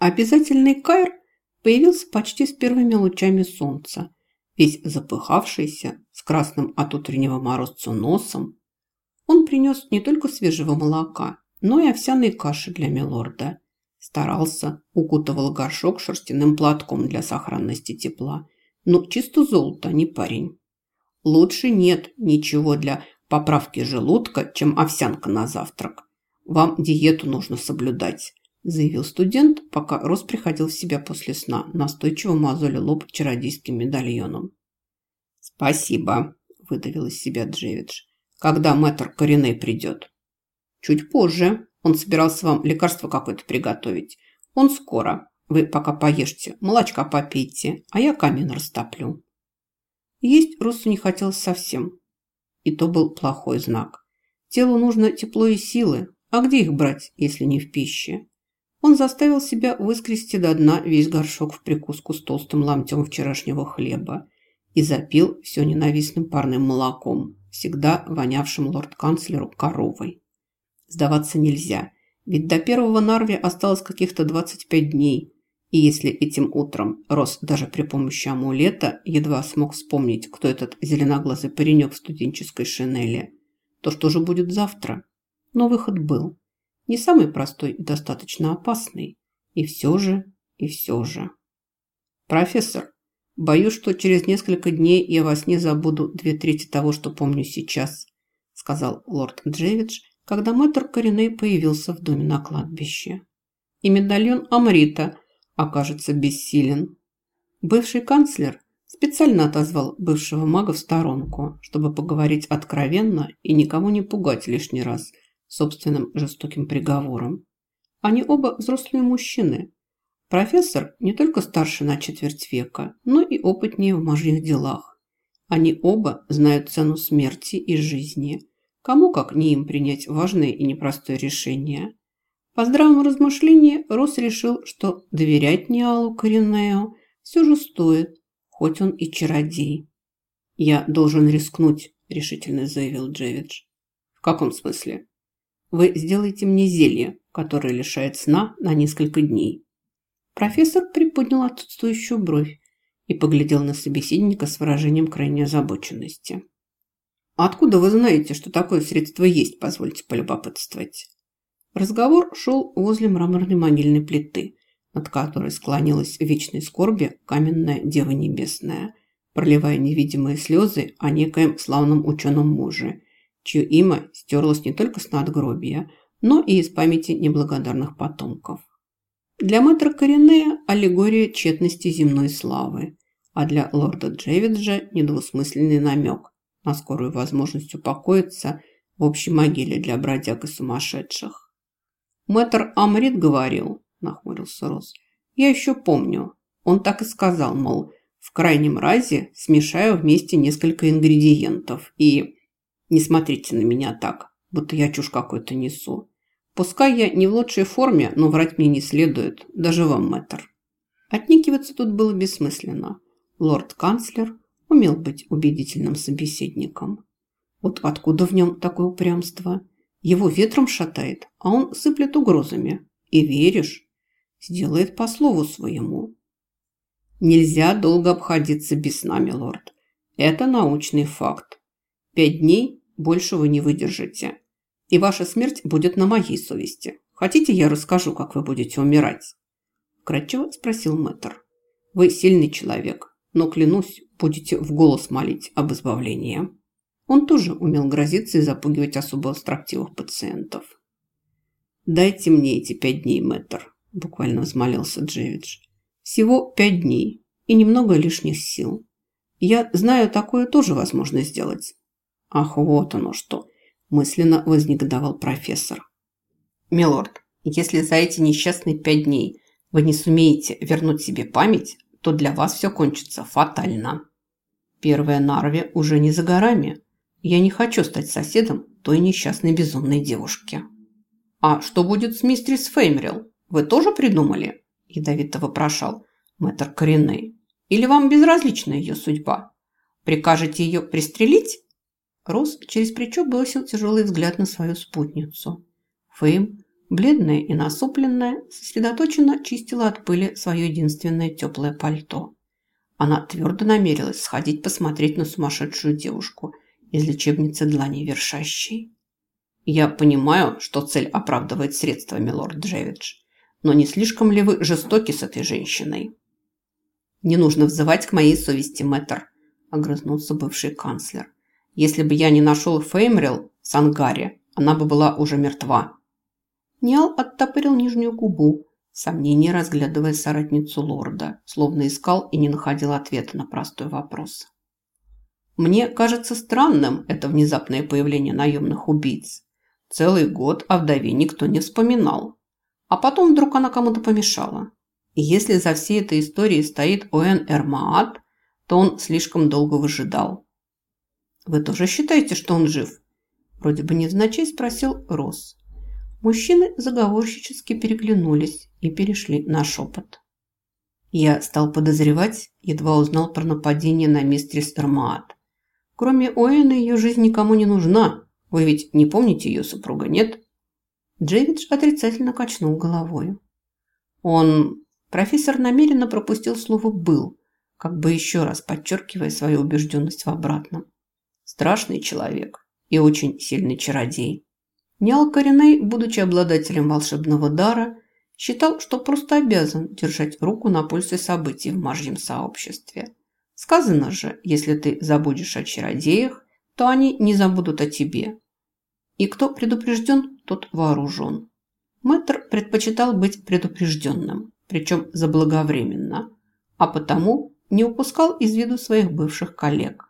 Обязательный Кайр появился почти с первыми лучами солнца, весь запыхавшийся, с красным от утреннего морозца носом. Он принес не только свежего молока, но и овсяной каши для милорда. Старался, укутывал горшок шерстяным платком для сохранности тепла. Ну, чисто золото, не парень. Лучше нет ничего для поправки желудка, чем овсянка на завтрак. Вам диету нужно соблюдать заявил студент, пока Рос приходил в себя после сна, настойчиво мазоля лоб чародейским медальоном. «Спасибо», – выдавил из себя Джевидж. «Когда мэтр Кореней придет?» «Чуть позже. Он собирался вам лекарство какое-то приготовить. Он скоро. Вы пока поешьте, молочка попейте, а я камин растоплю». Есть Росу не хотелось совсем. И то был плохой знак. Телу нужно тепло и силы, а где их брать, если не в пище? Он заставил себя выскрести до дна весь горшок в прикуску с толстым ломтем вчерашнего хлеба и запил все ненавистным парным молоком, всегда вонявшим лорд-канцлеру коровой. Сдаваться нельзя, ведь до первого Нарви осталось каких-то 25 дней, и если этим утром Рос даже при помощи амулета едва смог вспомнить, кто этот зеленоглазый паренек в студенческой шинели, то что же будет завтра? Но выход был. Не самый простой и достаточно опасный. И все же, и все же. Профессор, боюсь, что через несколько дней я во сне забуду две трети того, что помню сейчас, сказал лорд Джевидж, когда мэтр Кореней появился в доме на кладбище. И медальон Амрита окажется бессилен. Бывший канцлер специально отозвал бывшего мага в сторонку, чтобы поговорить откровенно и никого не пугать лишний раз – собственным жестоким приговором. Они оба взрослые мужчины. Профессор не только старше на четверть века, но и опытнее в мужьих делах. Они оба знают цену смерти и жизни. Кому как не им принять важное и непростое решение. По здравому размышлению Рос решил, что доверять Ниалу Коренео все же стоит, хоть он и чародей. «Я должен рискнуть», – решительно заявил Джевидж. «В каком смысле?» Вы сделаете мне зелье, которое лишает сна на несколько дней». Профессор приподнял отсутствующую бровь и поглядел на собеседника с выражением крайней озабоченности. «Откуда вы знаете, что такое средство есть, позвольте полюбопытствовать?» Разговор шел возле мраморной могильной плиты, над которой склонилась в вечной скорби каменная Дева Небесная, проливая невидимые слезы о некоем славном ученом муже чье имя стерлось не только с надгробия, но и из памяти неблагодарных потомков. Для мэтра Коренея аллегория тщетности земной славы, а для лорда Джевиджа недвусмысленный намек на скорую возможность упокоиться в общей могиле для бродяг и сумасшедших. Мэтр Амрит говорил, нахмурился Рос, я еще помню, он так и сказал, мол, в крайнем разе смешаю вместе несколько ингредиентов и не смотрите на меня так, будто я чушь какой-то несу. Пускай я не в лучшей форме, но врать мне не следует, даже вам, мэтр. Отникиваться тут было бессмысленно. Лорд-канцлер умел быть убедительным собеседником. Вот откуда в нем такое упрямство? Его ветром шатает, а он сыплет угрозами. И веришь? Сделает по слову своему. Нельзя долго обходиться без сна, милорд. Это научный факт. Пять дней больше вы не выдержите. И ваша смерть будет на моей совести. Хотите, я расскажу, как вы будете умирать?» Кратчево спросил мэтр. «Вы сильный человек, но, клянусь, будете в голос молить об избавлении». Он тоже умел грозиться и запугивать особо строптивых пациентов. «Дайте мне эти пять дней, мэтр», – буквально взмолился Джевидж. «Всего пять дней и немного лишних сил. Я знаю, такое тоже возможно сделать. Ах, вот оно что, мысленно вознегодовал профессор. Милорд, если за эти несчастные пять дней вы не сумеете вернуть себе память, то для вас все кончится фатально. Первая Нарви уже не за горами. Я не хочу стать соседом той несчастной безумной девушки. А что будет с мистерис Феймрил? Вы тоже придумали? Ядовито вопрошал мэтр Кореней. Или вам безразлична ее судьба? Прикажете ее пристрелить? Рос через плечо бросил тяжелый взгляд на свою спутницу. Фейм бледная и насупленная, сосредоточенно чистила от пыли свое единственное теплое пальто. Она твердо намерилась сходить посмотреть на сумасшедшую девушку из лечебницы длани вершащей. «Я понимаю, что цель оправдывает средства, милорд Джевидж, но не слишком ли вы жестоки с этой женщиной?» «Не нужно взывать к моей совести, мэтр», – огрызнулся бывший канцлер. «Если бы я не нашел Феймрил в Сангаре, она бы была уже мертва». Ниал оттопырил нижнюю губу, сомнение разглядывая соратницу лорда, словно искал и не находил ответа на простой вопрос. «Мне кажется странным это внезапное появление наемных убийц. Целый год о вдове никто не вспоминал. А потом вдруг она кому-то помешала. И если за всей этой историей стоит Оэн Эрмаат, то он слишком долго выжидал. «Вы тоже считаете, что он жив?» Вроде бы невзначай спросил Росс. Мужчины заговорщически переглянулись и перешли на шепот. Я стал подозревать, едва узнал про нападение на мистерис Эрмаат. Кроме Оэна ее жизнь никому не нужна. Вы ведь не помните ее супруга, нет? Джейвидж отрицательно качнул головой. Он... Профессор намеренно пропустил слово «был», как бы еще раз подчеркивая свою убежденность в обратном. Страшный человек и очень сильный чародей. Ниал Кореней, будучи обладателем волшебного дара, считал, что просто обязан держать руку на пульсе событий в маржьем сообществе. Сказано же, если ты забудешь о чародеях, то они не забудут о тебе. И кто предупрежден, тот вооружен. Мэтр предпочитал быть предупрежденным, причем заблаговременно, а потому не упускал из виду своих бывших коллег.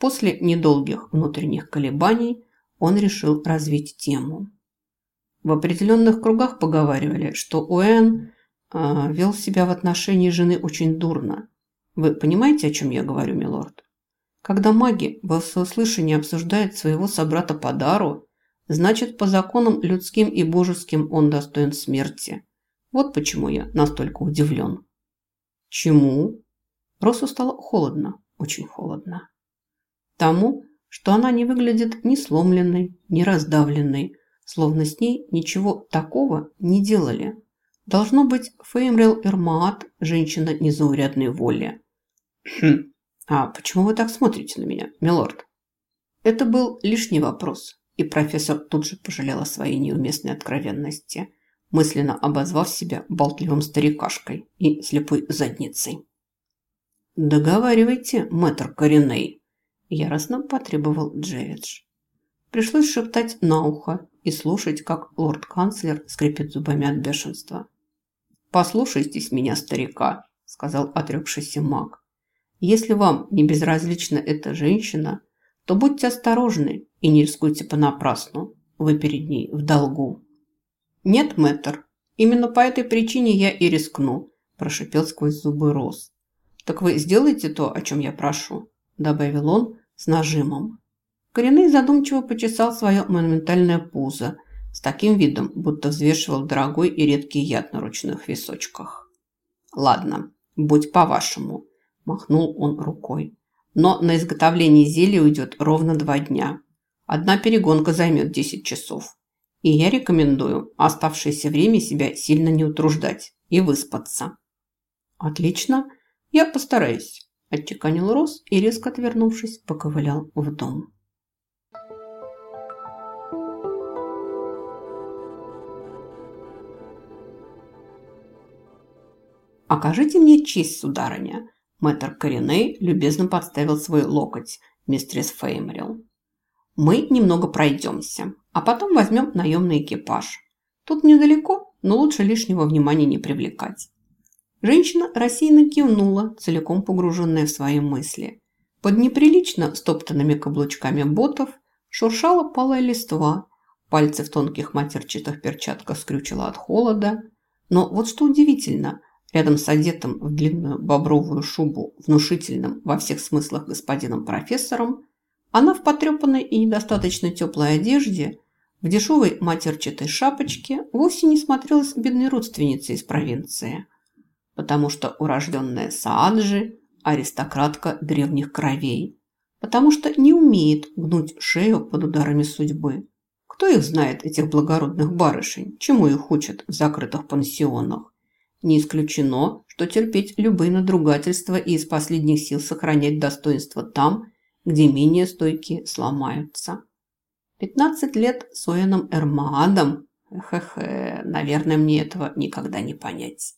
После недолгих внутренних колебаний он решил развить тему. В определенных кругах поговаривали, что Уэн э, вел себя в отношении жены очень дурно. Вы понимаете, о чем я говорю, милорд? Когда маги во всеуслышание обсуждают своего собрата по дару, значит, по законам людским и божеским он достоин смерти. Вот почему я настолько удивлен. Чему? Росу стало холодно, очень холодно. Тому, что она не выглядит ни сломленной, ни раздавленной, словно с ней ничего такого не делали. Должно быть, Феймрел Эрмаат – женщина незаурядной воли. Хм, а почему вы так смотрите на меня, милорд? Это был лишний вопрос, и профессор тут же пожалел о своей неуместной откровенности, мысленно обозвав себя болтливым старикашкой и слепой задницей. «Договаривайте, мэтр Кореней», Яростно потребовал Джевидж. Пришлось шептать на ухо и слушать, как лорд-канцлер скрипит зубами от бешенства. «Послушайтесь меня, старика», – сказал отрекшийся маг. «Если вам не безразлична эта женщина, то будьте осторожны и не рискуйте понапрасну. Вы перед ней в долгу». «Нет, мэтр, именно по этой причине я и рискну», – прошипел сквозь зубы Рос. «Так вы сделайте то, о чем я прошу», – добавил он, с нажимом. Коренный задумчиво почесал свое монументальное пузо с таким видом, будто взвешивал дорогой и редкий яд на ручных височках. «Ладно, будь по-вашему», – махнул он рукой. «Но на изготовление зелья уйдет ровно два дня. Одна перегонка займет 10 часов. И я рекомендую оставшееся время себя сильно не утруждать и выспаться». «Отлично, я постараюсь». Отчеканил Рос и, резко отвернувшись, поковылял в дом. «Окажите мне честь, сударыня!» Мэтр Кореней любезно подставил свой локоть мистерис Феймрил. «Мы немного пройдемся, а потом возьмем наемный экипаж. Тут недалеко, но лучше лишнего внимания не привлекать. Женщина рассеянно кивнула, целиком погруженная в свои мысли. Под неприлично стоптанными каблучками ботов шуршала палая листва, пальцы в тонких матерчатых перчатках скрючила от холода. Но вот что удивительно, рядом с одетым в длинную бобровую шубу внушительным во всех смыслах господином профессором, она в потрепанной и недостаточно теплой одежде, в дешевой матерчатой шапочке, вовсе не смотрелась бедной родственницей из провинции – потому что урожденная Сааджи – аристократка древних кровей, потому что не умеет гнуть шею под ударами судьбы. Кто их знает, этих благородных барышень? Чему их учат в закрытых пансионах? Не исключено, что терпеть любые надругательства и из последних сил сохранять достоинство там, где менее стойкие сломаются. Пятнадцать лет с Оэном Эрмаадом? Хе-хе, наверное, мне этого никогда не понять.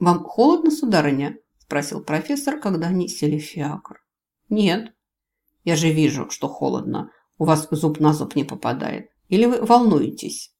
«Вам холодно, сударыня?» – спросил профессор, когда они сели в фиакр. «Нет». «Я же вижу, что холодно. У вас зуб на зуб не попадает. Или вы волнуетесь?»